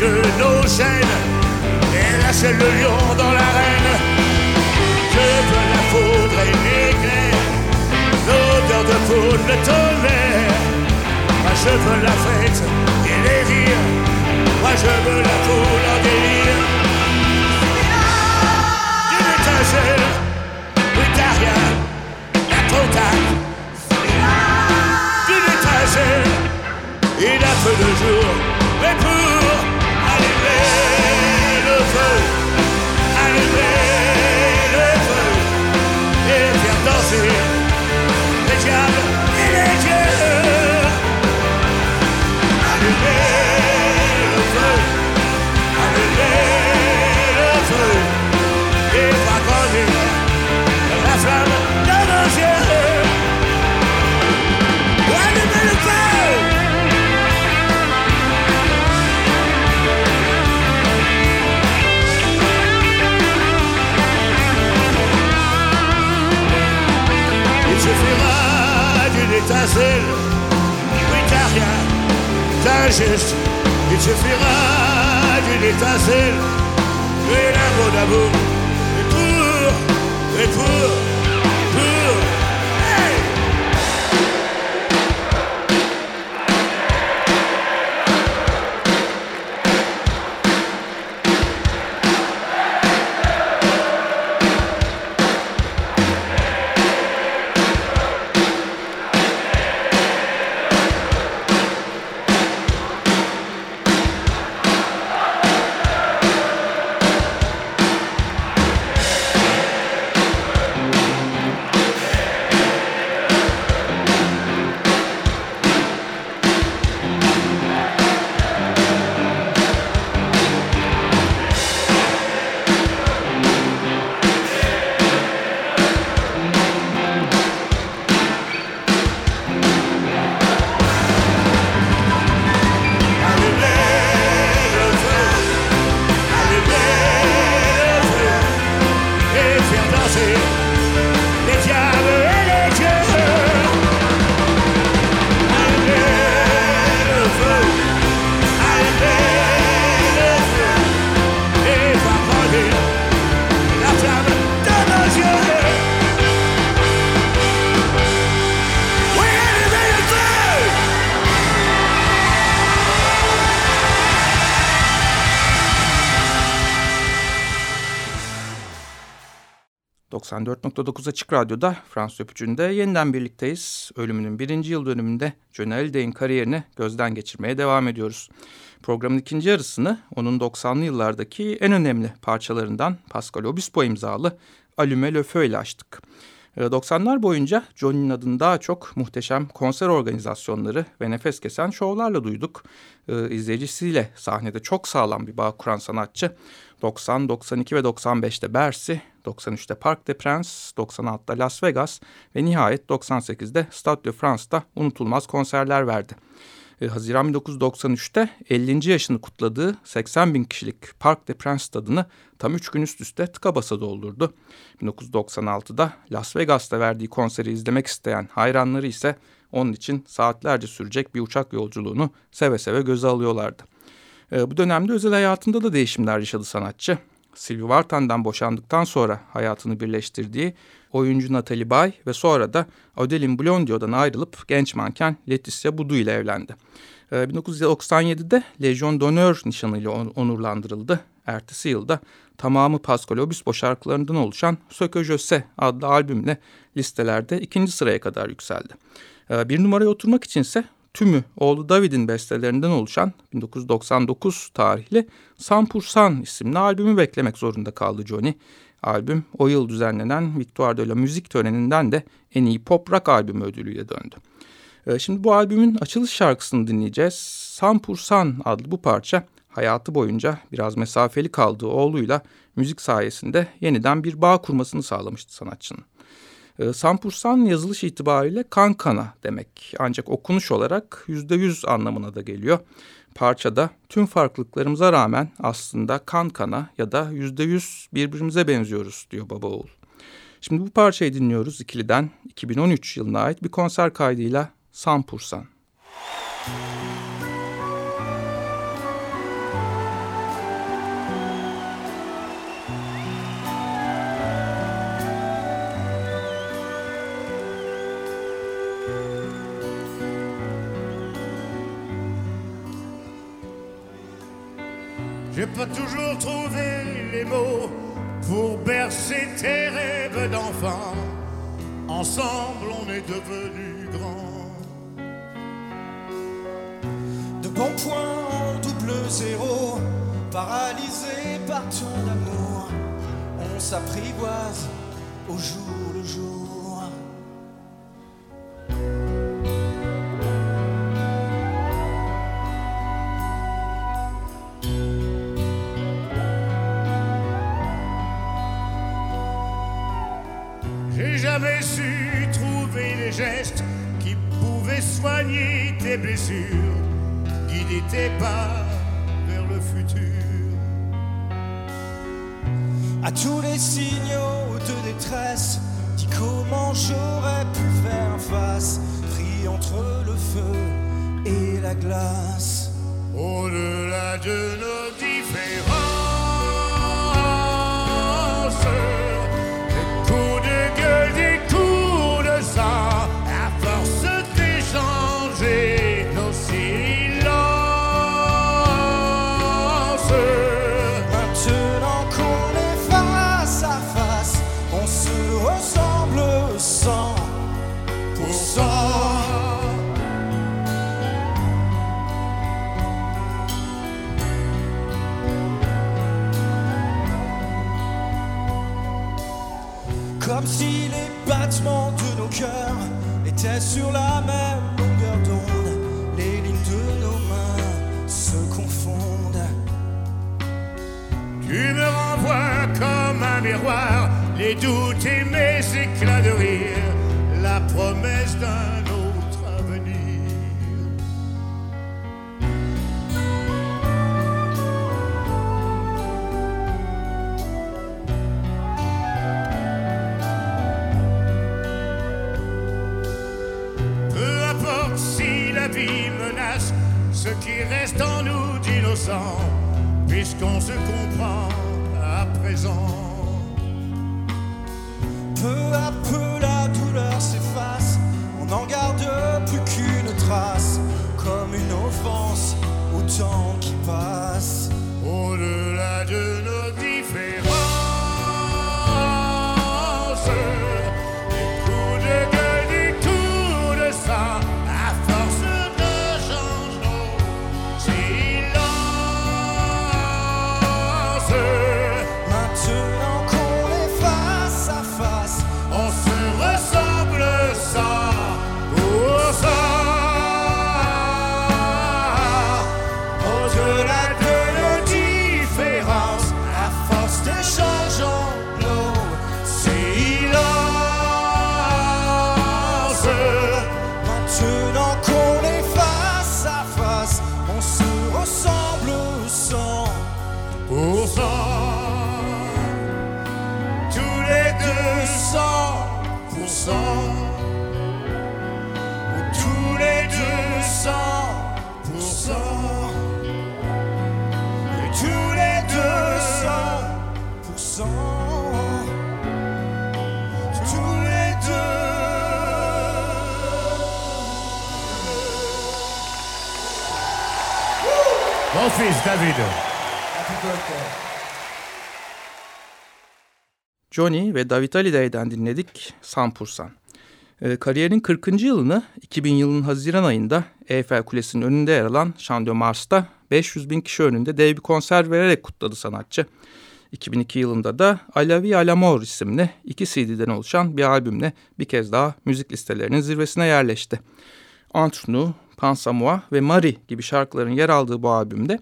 de nos chaînes et lâcher le lion dans l'arène. Je veux la foudre et l'éclair, l'odeur de poudre, le tonnerre. Moi je veux la fête et les rires, moi je veux la foule en délire. D'une étincelle, oui trop tard. D'une étincelle, il a peu de jour, mais pour étincelle, oui t'as rien, t'as juste. Il suffira d'une étincelle, et l'amour d'amour, et pour, et pour, ...94.9 Açık Radyo'da Fransız Öpücü'nde yeniden birlikteyiz. Ölümünün birinci yıl dönümünde Johnny Hallyday'in kariyerini gözden geçirmeye devam ediyoruz. Programın ikinci yarısını onun 90'lı yıllardaki en önemli parçalarından Pascal Obispo imzalı Allume Le ile açtık. 90'lar boyunca Johnny'nin adını daha çok muhteşem konser organizasyonları ve nefes kesen şovlarla duyduk. İzleyicisiyle sahnede çok sağlam bir bağ kuran sanatçı 90, 92 ve 95'te Bercy, 93'te Parc des Princes, 96'da Las Vegas ve nihayet 98'de Stade de France'da unutulmaz konserler verdi. Haziran 1993'te 50. yaşını kutladığı 80 bin kişilik Parc des Princes stadını tam 3 gün üst üste tıka basa doldurdu. 1996'da Las Vegas'ta verdiği konseri izlemek isteyen hayranları ise onun için saatlerce sürecek bir uçak yolculuğunu seve seve göze alıyorlardı. Bu dönemde özel hayatında da değişimler yaşadı sanatçı. Sylvie Vartan'dan boşandıktan sonra hayatını birleştirdiği oyuncu Natalie Bay ve sonra da Adeline Blondio'dan ayrılıp genç manken Leticia Budu ile evlendi. 1997'de Legion d'Honneur nişanıyla onurlandırıldı. Ertesi yılda tamamı Pascal Obispo şarkılarından oluşan Söke Jose adlı albümle listelerde ikinci sıraya kadar yükseldi. Bir numaraya oturmak içinse tümü oğlu David'in bestelerinden oluşan 1999 tarihli Sampursan isimli albümü beklemek zorunda kaldı Johnny. Albüm o yıl düzenlenen Victoire de la Müzik töreninden de en iyi pop rock albümü ödülüyle döndü. Ee, şimdi bu albümün açılış şarkısını dinleyeceğiz. Sampursan adlı bu parça hayatı boyunca biraz mesafeli kaldığı oğluyla müzik sayesinde yeniden bir bağ kurmasını sağlamıştı sanatçının. E, Sampursan yazılış itibariyle kankana demek ancak okunuş olarak yüzde yüz anlamına da geliyor. Parçada tüm farklılıklarımıza rağmen aslında kankana ya da yüzde yüz birbirimize benziyoruz diyor baba oğul. Şimdi bu parçayı dinliyoruz ikiliden 2013 yılına ait bir konser kaydıyla Sampursan. J'ai pas toujours trouvé les mots pour bercer tes rêves d'enfant. Ensemble, on est devenus grands. De bons points en double zéro, paralysé par ton amour, on s'apprivoise au jour le jour. Pas vers le futur. À tous les signaux de détresse, dis comment j'aurais pu faire face, pris entre le feu et la glace. Au-delà de nos sur la même longueur d'onde, les lignes de nos mains se confondent. Tu me renvoies comme un miroir, les doutes et mes éclats de rire, puisqu'on se comprend David. Johnny ve David Halliday'den dinledik Sampursan. E, kariyerinin 40. yılını 2000 yılının Haziran ayında Eiffel Kulesi'nin önünde yer alan de Mars'ta 500 bin kişi önünde dev bir konser vererek kutladı sanatçı. 2002 yılında da Alavi Alamor isimli iki CD'den oluşan bir albümle bir kez daha müzik listelerinin zirvesine yerleşti. Entre Nous, Pansamoa ve Mari gibi şarkıların yer aldığı bu albümde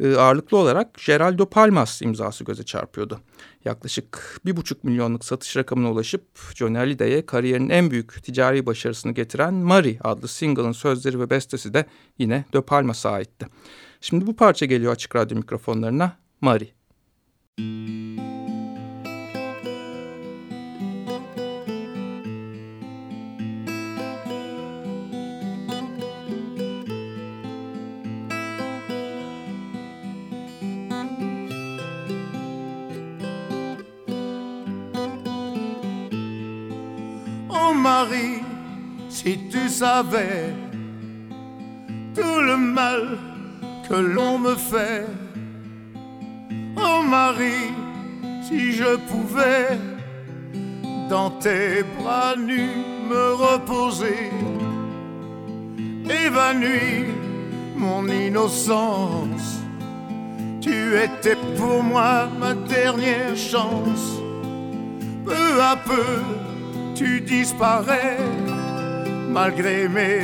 e, ağırlıklı olarak Geraldo Palmas imzası göze çarpıyordu. Yaklaşık bir buçuk milyonluk satış rakamına ulaşıp Johnny Hallyday'e kariyerinin en büyük ticari başarısını getiren Mari adlı single'ın sözleri ve bestesi de yine De Palmas'a aitti. Şimdi bu parça geliyor açık radyo mikrofonlarına Mari. Oh savais tout le mal que l'on me fait Oh Marie, si je pouvais dans tes bras nus me reposer, évanouir mon innocence. Tu étais pour moi ma dernière chance. Peu à peu, tu disparais, malgré mes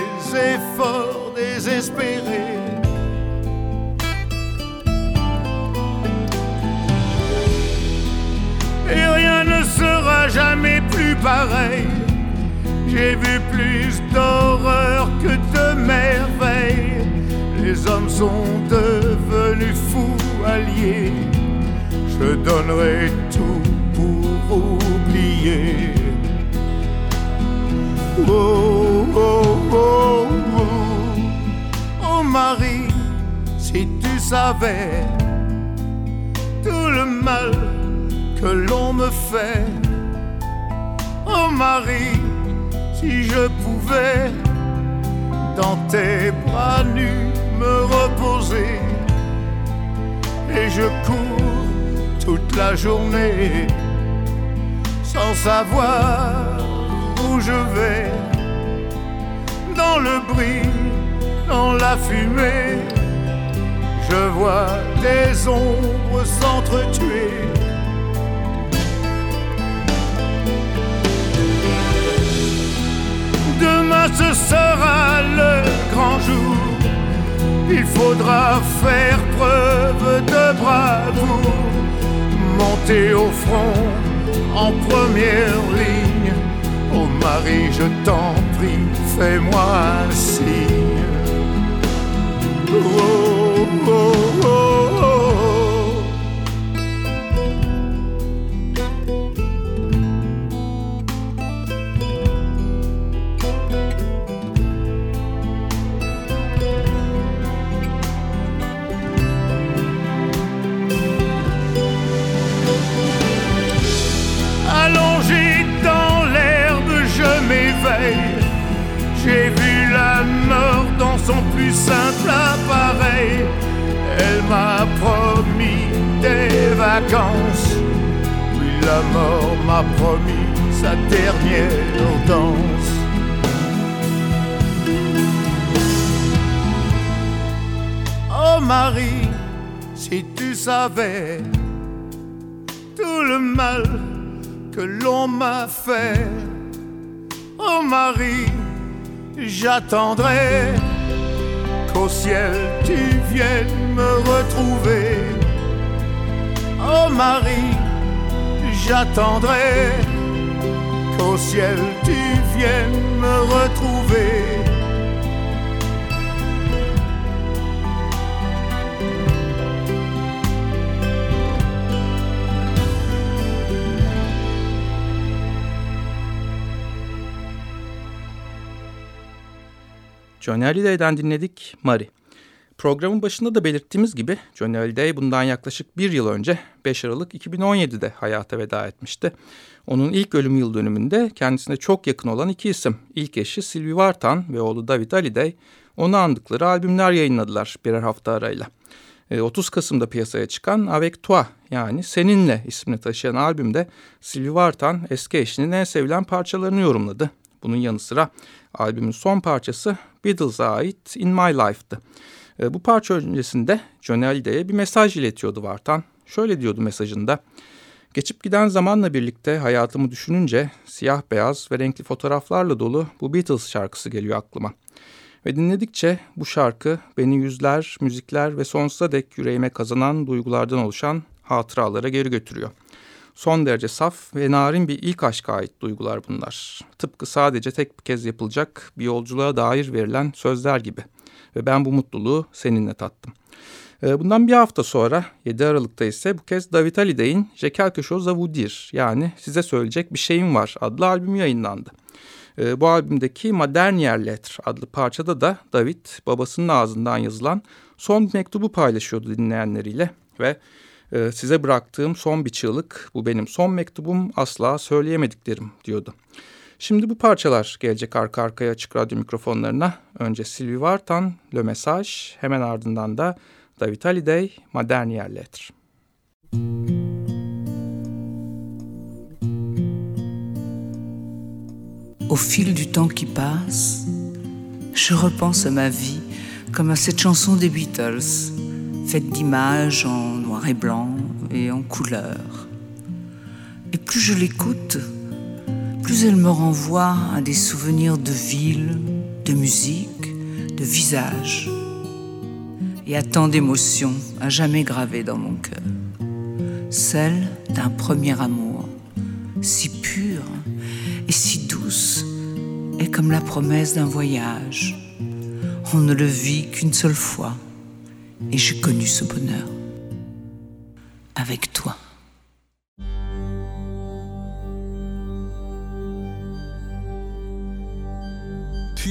efforts désespérés. et rien ne sera jamais plus pareil. J'ai vu plus d'horreur que de merveilles. Les hommes sont devenus fous alliés. Je donnerai tout pour oublier. Oh, oh, oh, oh, Marie, si tu savais tout le mal que l'on me fait. Oh Marie, si je pouvais dans tes bras nus me reposer. Et je cours toute la journée sans savoir où je vais. Dans le bruit, dans la fumée, je vois des ombres s'entretuer. Demain ce sera le grand jour. Il faudra faire preuve de bravoure, monter au front en première ligne. Marie, je t'en prie, fais-moi un signe. Oh, oh, oh. Puis la mort m'a promis sa dernière danse. Oh Marie, si tu savais tout le mal que l'on m'a fait. Oh Marie, j'attendrai qu'au ciel tu viennes me retrouver. Oh Marie, j'attendrai qu'au ciel tu viennes me retrouver. Johnny Hallyday'den dinledik Mari. Programın başında da belirttiğimiz gibi Johnny Hallyday bundan yaklaşık bir yıl önce 5 Aralık 2017'de hayata veda etmişti. Onun ilk ölüm yıl dönümünde kendisine çok yakın olan iki isim, ilk eşi Sylvie Vartan ve oğlu David Hallyday onu andıkları albümler yayınladılar birer hafta arayla. 30 Kasım'da piyasaya çıkan Avec Toi yani Seninle ismini taşıyan albümde Sylvie Vartan eski eşinin en sevilen parçalarını yorumladı. Bunun yanı sıra albümün son parçası Beatles'a ait In My Life'dı. E, bu parça öncesinde Hallyday'e bir mesaj iletiyordu Vartan. Şöyle diyordu mesajında. Geçip giden zamanla birlikte hayatımı düşününce siyah beyaz ve renkli fotoğraflarla dolu bu Beatles şarkısı geliyor aklıma. Ve dinledikçe bu şarkı beni yüzler, müzikler ve sonsuza dek yüreğime kazanan duygulardan oluşan hatıralara geri götürüyor. Son derece saf ve narin bir ilk aşka ait duygular bunlar. Tıpkı sadece tek bir kez yapılacak bir yolculuğa dair verilen sözler gibi. Ve ben bu mutluluğu seninle tattım. Ee, bundan bir hafta sonra 7 Aralık'ta ise bu kez David Hallyday'in Je quelque chose yani size söyleyecek bir şeyim var adlı albümü yayınlandı. Ee, bu albümdeki Modernier Lettre adlı parçada da David babasının ağzından yazılan son mektubu paylaşıyordu dinleyenleriyle ve e, size bıraktığım son bir çığlık bu benim son mektubum asla söyleyemediklerim diyordu. Şimdi bu parçalar gelecek arka arkaya açık radyo mikrofonlarına. Önce Sylvie Vartan, Le Message, hemen ardından da David Hallyday, Modernier Lettre. Au fil du temps qui passe, je repense à ma vie comme à cette chanson des Beatles, faite d'images en noir et blanc et en couleur. Et plus je l'écoute, plus elle me renvoie à des souvenirs de ville, de musique, de visage, et à tant d'émotions à jamais gravées dans mon cœur. Celle d'un premier amour, si pure et si douce, et comme la promesse d'un voyage. On ne le vit qu'une seule fois, et j'ai connu ce bonheur avec toi.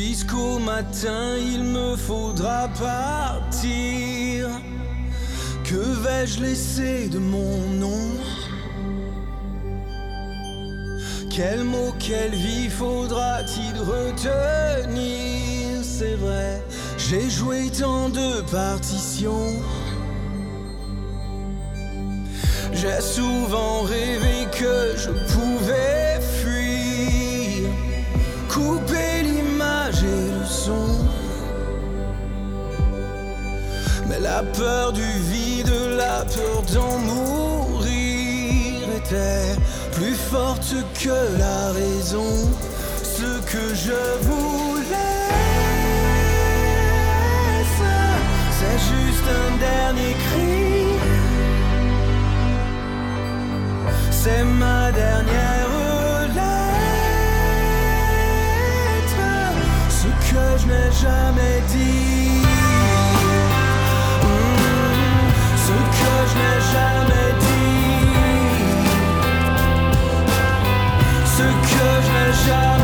Puisqu'au matin il me faudra partir, que vais-je laisser de mon nom? Quel mot, quelle vie faudra-t-il retenir? C'est vrai, j'ai joué tant de partitions. J'ai souvent rêvé que je pouvais fuir, la peur du vide, la peur d'en mourir était plus forte que la raison. Ce que je voulais, c'est juste un dernier shall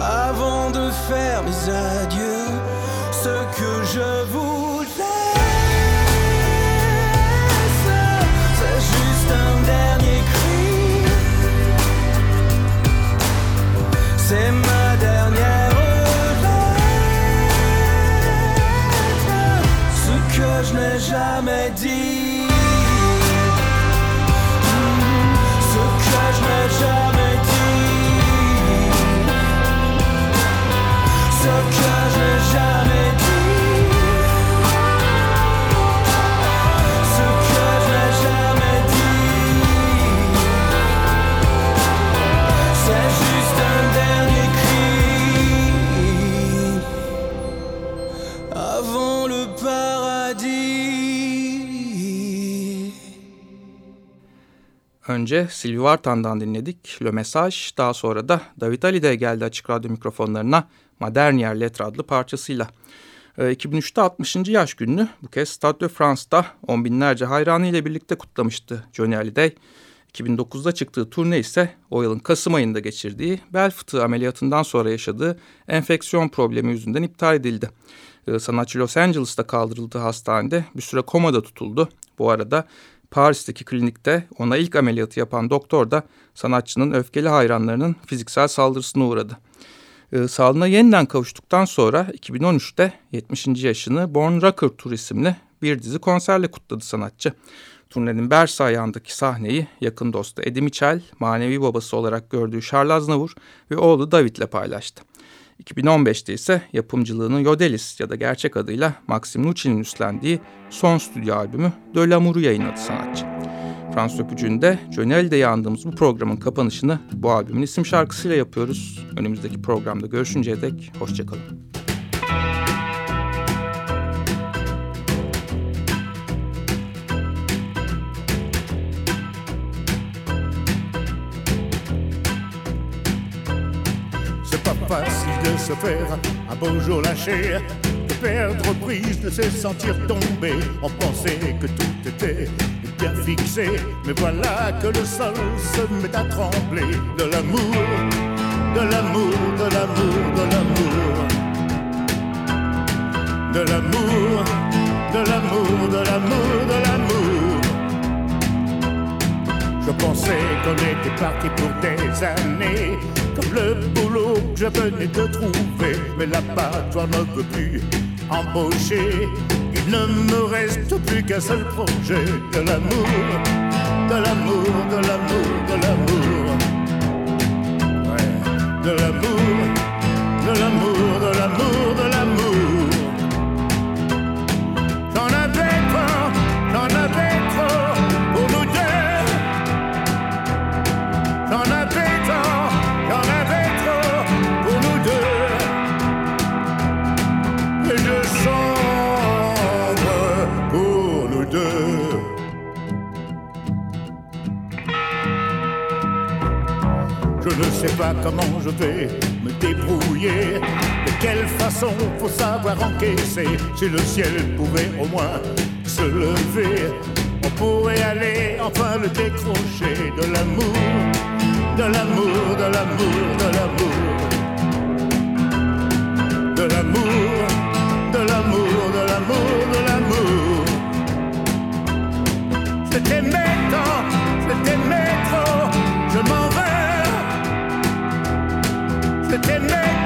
avant de faire mes adieux. Ce que je voulais, c'est juste un dernier cri. C'est ma dernière lettre. Ce que je n'ai jamais dit. avant le. Önce Silvi Vartan'dan dinledik Le Mesaj, daha sonra da David Ali'de geldi açık radyo mikrofonlarına Modernier Letra adlı parçasıyla. Ee, 2003'te 60. yaş gününü bu kez Stade de France'da on binlerce hayranı ile birlikte kutlamıştı Johnny Hallyday. 2009'da çıktığı turne ise o yılın Kasım ayında geçirdiği bel fıtığı ameliyatından sonra yaşadığı enfeksiyon problemi yüzünden iptal edildi. Ee, sanatçı Los Angeles'ta kaldırıldığı hastanede bir süre komada tutuldu. Bu arada Paris'teki klinikte ona ilk ameliyatı yapan doktor da sanatçının öfkeli hayranlarının fiziksel saldırısına uğradı. Ee, sağlığına yeniden kavuştuktan sonra 2013'te 70. yaşını Born Rocker Tour isimli bir dizi konserle kutladı sanatçı. Turnenin Bers ayağındaki sahneyi yakın dostu Eddie Mitchell, manevi babası olarak gördüğü Charles Aznavour ve oğlu David'le paylaştı. 2015'te ise yapımcılığını Yodelis ya da gerçek adıyla Maxim Nucci'nin üstlendiği son stüdyo albümü De l'Amour'u yayınladı sanatçı. Fransız öpücüğünde Johnny yandığımız bu programın kapanışını bu albümün isim şarkısıyla yapıyoruz. Önümüzdeki programda görüşünceye dek hoşçakalın. Se faire un beau jour lâcher, perdre prise, de se sentir tomber. On pensait que tout était bien fixé, mais voilà que le sol se met à trembler de l'amour, de l'amour, de l'amour, de l'amour. De l'amour, de l'amour, de l'amour, de l'amour. Je pensais qu'on était parti pour des années le boulot que je venais de trouver. Mais là-bas, toi ne veux plus embaucher. Il ne me reste plus qu'un seul projet de l'amour, de l'amour, de l'amour, de l'amour. Ouais, de l'amour, de l'amour, de l'amour, comment je vais me débrouiller. De quelle façon faut savoir encaisser. Si le ciel pouvait au moins se lever, on pourrait aller enfin le décrocher de l'amour, de l'amour, de l'amour, de l'amour. De l'amour, de l'amour, de l'amour, de l'amour. Je t'aimais tant, the Tin Man.